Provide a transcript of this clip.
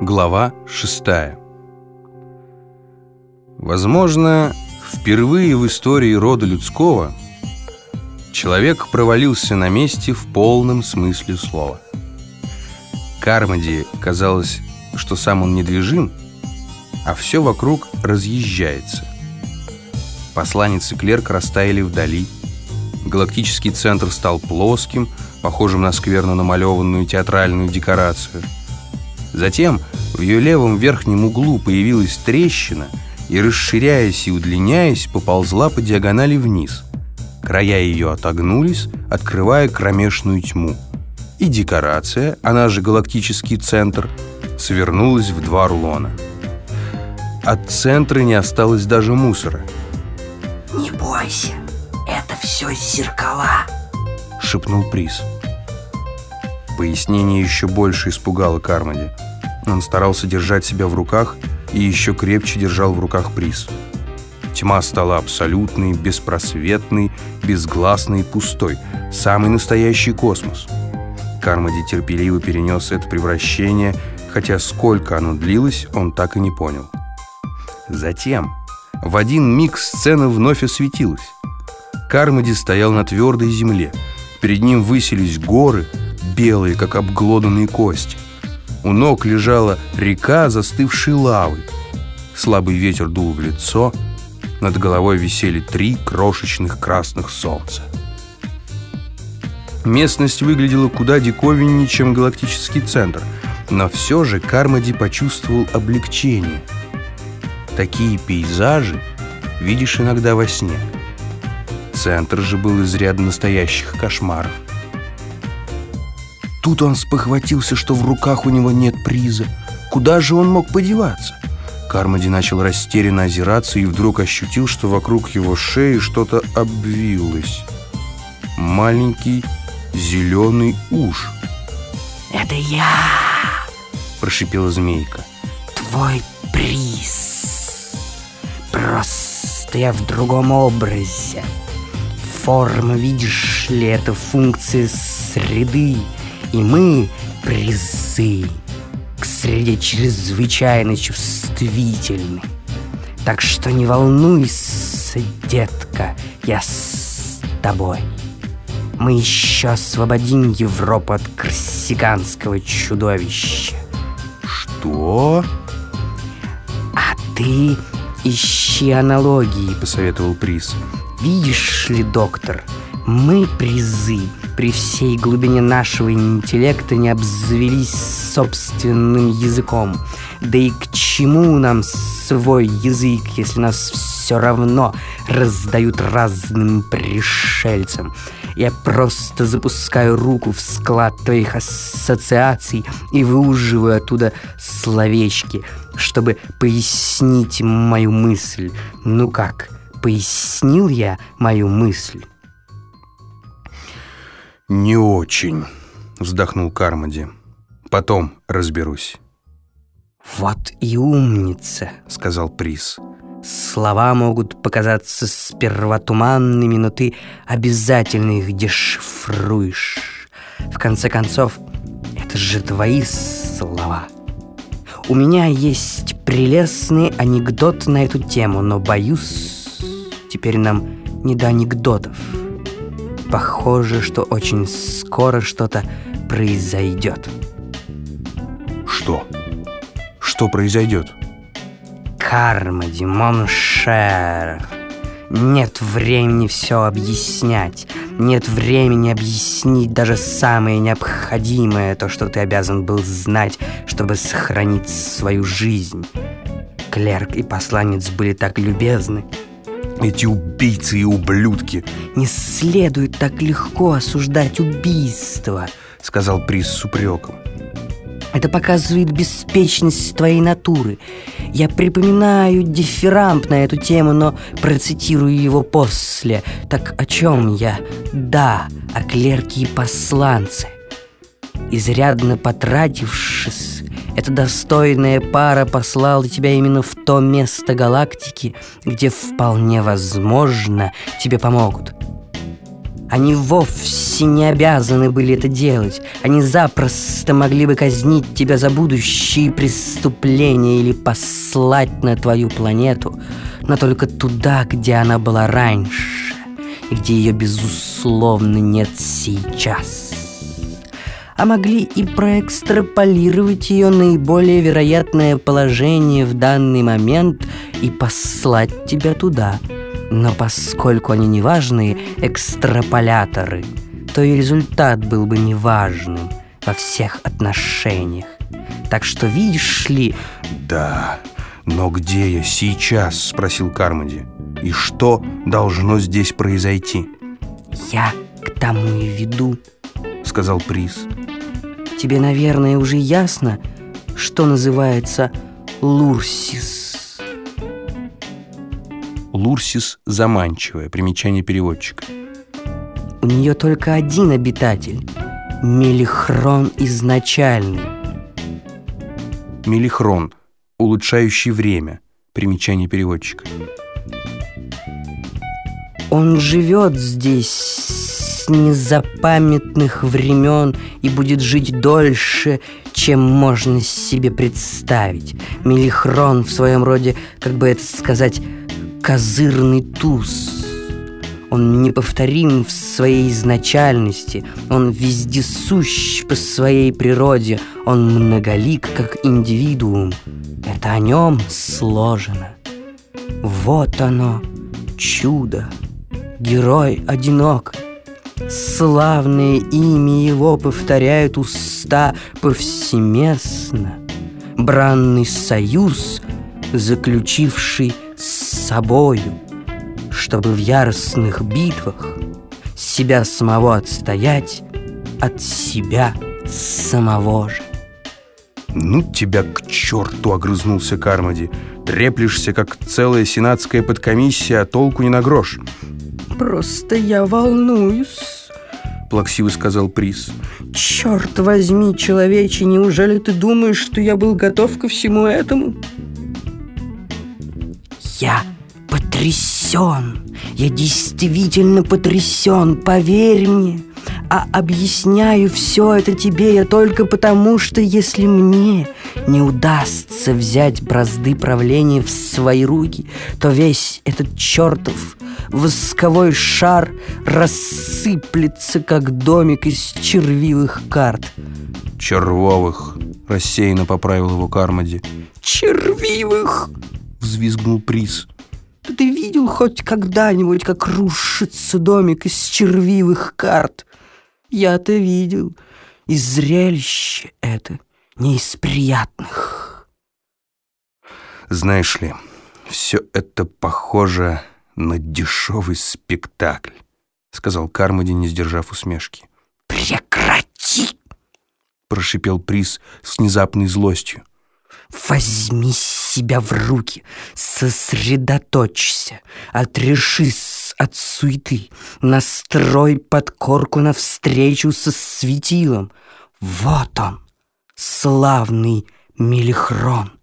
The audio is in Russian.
Глава 6 Возможно, впервые в истории рода людского человек провалился на месте в полном смысле слова. Кармади казалось, что сам он недвижим, а все вокруг разъезжается. Посланец и клерк растаяли вдали. Галактический центр стал плоским, похожим на скверно намалеванную театральную декорацию. Затем в ее левом верхнем углу появилась трещина и, расширяясь и удлиняясь, поползла по диагонали вниз. Края ее отогнулись, открывая кромешную тьму. И декорация, она же галактический центр, свернулась в два рулона. От центра не осталось даже мусора. «Не бойся, это все зеркала», — шепнул Приз. Пояснение еще больше испугало Кармоди. Он старался держать себя в руках и еще крепче держал в руках приз. Тьма стала абсолютной, беспросветной, безгласной и пустой. Самый настоящий космос. Кармоди терпеливо перенес это превращение, хотя сколько оно длилось, он так и не понял. Затем, в один миг сцена вновь осветилась. Кармоди стоял на твердой земле. Перед ним высились горы, белые, как обглоданные кости. У ног лежала река застывшей лавы. Слабый ветер дул в лицо. Над головой висели три крошечных красных солнца. Местность выглядела куда диковиннее, чем галактический центр, но все же Кармади почувствовал облегчение. Такие пейзажи видишь иногда во сне. Центр же был из ряда настоящих кошмаров. Тут он спохватился, что в руках у него нет приза. Куда же он мог подеваться? Кармоди начал растерянно озираться и вдруг ощутил, что вокруг его шеи что-то обвилось. Маленький зеленый уж. «Это я!» – прошипела змейка. «Твой приз! Просто я в другом образе. Форма, видишь ли, это функция среды». И мы, призы, к среде чрезвычайно чувствительны. Так что не волнуйся, детка, я с тобой. Мы еще освободим Европу от корсиканского чудовища. Что? А ты ищи аналогии, посоветовал Приз. Видишь ли, доктор, мы призы при всей глубине нашего интеллекта не обзавелись собственным языком. Да и к чему нам свой язык, если нас все равно раздают разным пришельцам? Я просто запускаю руку в склад твоих ассоциаций и выуживаю оттуда словечки, чтобы пояснить мою мысль. Ну как, пояснил я мою мысль? «Не очень», — вздохнул Кармоди. «Потом разберусь». «Вот и умница», — сказал Приз. «Слова могут показаться сперва туманными, но ты обязательно их дешифруешь. В конце концов, это же твои слова. У меня есть прелестный анекдот на эту тему, но, боюсь, теперь нам не до анекдотов». Похоже, что очень скоро что-то произойдет. Что? Что произойдет? Карма, Димоншер. Нет времени все объяснять. Нет времени объяснить даже самое необходимое, то, что ты обязан был знать, чтобы сохранить свою жизнь. Клерк и посланец были так любезны. Эти убийцы и ублюдки Не следует так легко осуждать убийство Сказал Приз с упреком это показывает беспечность твоей натуры. Я припоминаю дифирамб на эту тему, но процитирую его после. Так о чем я? Да, о клерке и посланце. Изрядно потратившись, эта достойная пара послала тебя именно в то место галактики, где вполне возможно тебе помогут. Они вовсе не обязаны были это делать. Они запросто могли бы казнить тебя за будущие преступления или послать на твою планету, но только туда, где она была раньше, и где ее, безусловно, нет сейчас. А могли и проэкстраполировать ее наиболее вероятное положение в данный момент и послать тебя туда – но поскольку они неважные экстраполяторы, то и результат был бы неважным во всех отношениях. Так что видишь ли... Да, но где я сейчас? Спросил Кармоди. И что должно здесь произойти? Я к тому и веду, сказал Приз. Тебе, наверное, уже ясно, что называется Лурсис. Лурсис заманчивая. Примечание переводчика. У нее только один обитатель. Мелихрон изначальный. Мелихрон, улучшающий время. Примечание переводчика. Он живет здесь с незапамятных времен и будет жить дольше, чем можно себе представить. Мелихрон в своем роде, как бы это сказать, козырный туз. Он неповторим в своей изначальности, он вездесущ по своей природе, он многолик как индивидуум. Это о нем сложено. Вот оно, чудо, герой одинок. Славное имя его повторяют уста повсеместно. Бранный союз, заключивший собою, чтобы в яростных битвах себя самого отстоять от себя самого же. «Ну тебя к черту!» — огрызнулся Кармоди. «Треплешься, как целая сенатская подкомиссия, а толку не на грош». «Просто я волнуюсь», — плаксиво сказал Приз. «Черт возьми, человече, неужели ты думаешь, что я был готов ко всему этому?» Я потрясен. Я действительно потрясен, поверь мне. А объясняю все это тебе я только потому, что если мне не удастся взять бразды правления в свои руки, то весь этот чертов восковой шар рассыплется, как домик из червивых карт. Червовых, рассеянно поправил его Кармоди. Червивых! взвизгнул приз. Ты видел хоть когда-нибудь, как рушится домик из червивых карт? Я-то видел, и зрелище это не из приятных. Знаешь ли, все это похоже на дешевый спектакль, сказал Кармоди, не сдержав усмешки. Прекрати! прошипел приз с внезапной злостью. Возьми себя в руки, сосредоточься, отрешись от суеты, настрой подкорку навстречу со светилом. Вот он, славный Мелихрон.